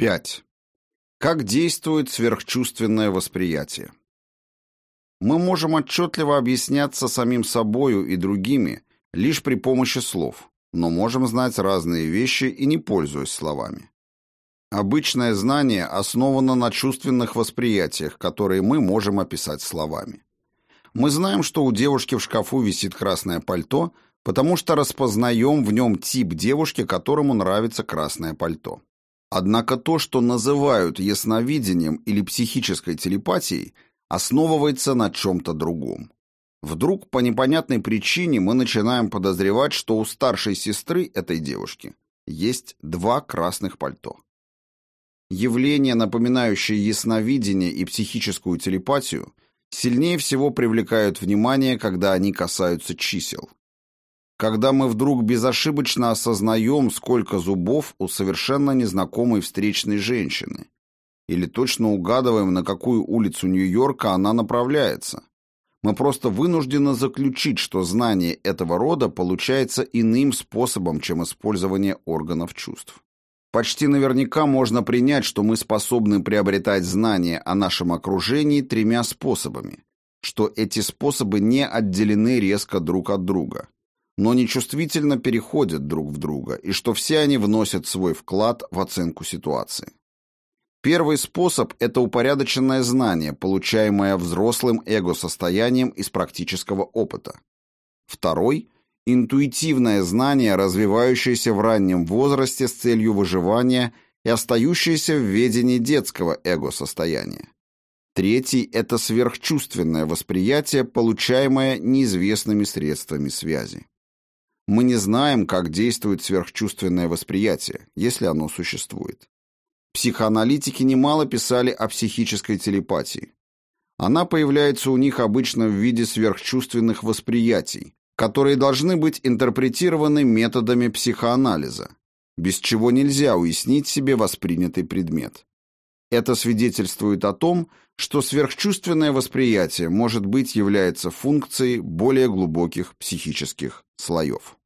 5. Как действует сверхчувственное восприятие? Мы можем отчетливо объясняться самим собою и другими лишь при помощи слов, но можем знать разные вещи и не пользуясь словами. Обычное знание основано на чувственных восприятиях, которые мы можем описать словами. Мы знаем, что у девушки в шкафу висит красное пальто, потому что распознаем в нем тип девушки, которому нравится красное пальто. Однако то, что называют ясновидением или психической телепатией, основывается на чем-то другом. Вдруг по непонятной причине мы начинаем подозревать, что у старшей сестры этой девушки есть два красных пальто. Явления, напоминающие ясновидение и психическую телепатию, сильнее всего привлекают внимание, когда они касаются чисел когда мы вдруг безошибочно осознаем, сколько зубов у совершенно незнакомой встречной женщины, или точно угадываем, на какую улицу Нью-Йорка она направляется. Мы просто вынуждены заключить, что знание этого рода получается иным способом, чем использование органов чувств. Почти наверняка можно принять, что мы способны приобретать знания о нашем окружении тремя способами, что эти способы не отделены резко друг от друга – но нечувствительно переходят друг в друга, и что все они вносят свой вклад в оценку ситуации. Первый способ – это упорядоченное знание, получаемое взрослым эго-состоянием из практического опыта. Второй – интуитивное знание, развивающееся в раннем возрасте с целью выживания и остающееся в ведении детского эго-состояния. Третий – это сверхчувственное восприятие, получаемое неизвестными средствами связи. Мы не знаем, как действует сверхчувственное восприятие, если оно существует. Психоаналитики немало писали о психической телепатии. Она появляется у них обычно в виде сверхчувственных восприятий, которые должны быть интерпретированы методами психоанализа, без чего нельзя уяснить себе воспринятый предмет. Это свидетельствует о том, что сверхчувственное восприятие, может быть, является функцией более глубоких психических слоев.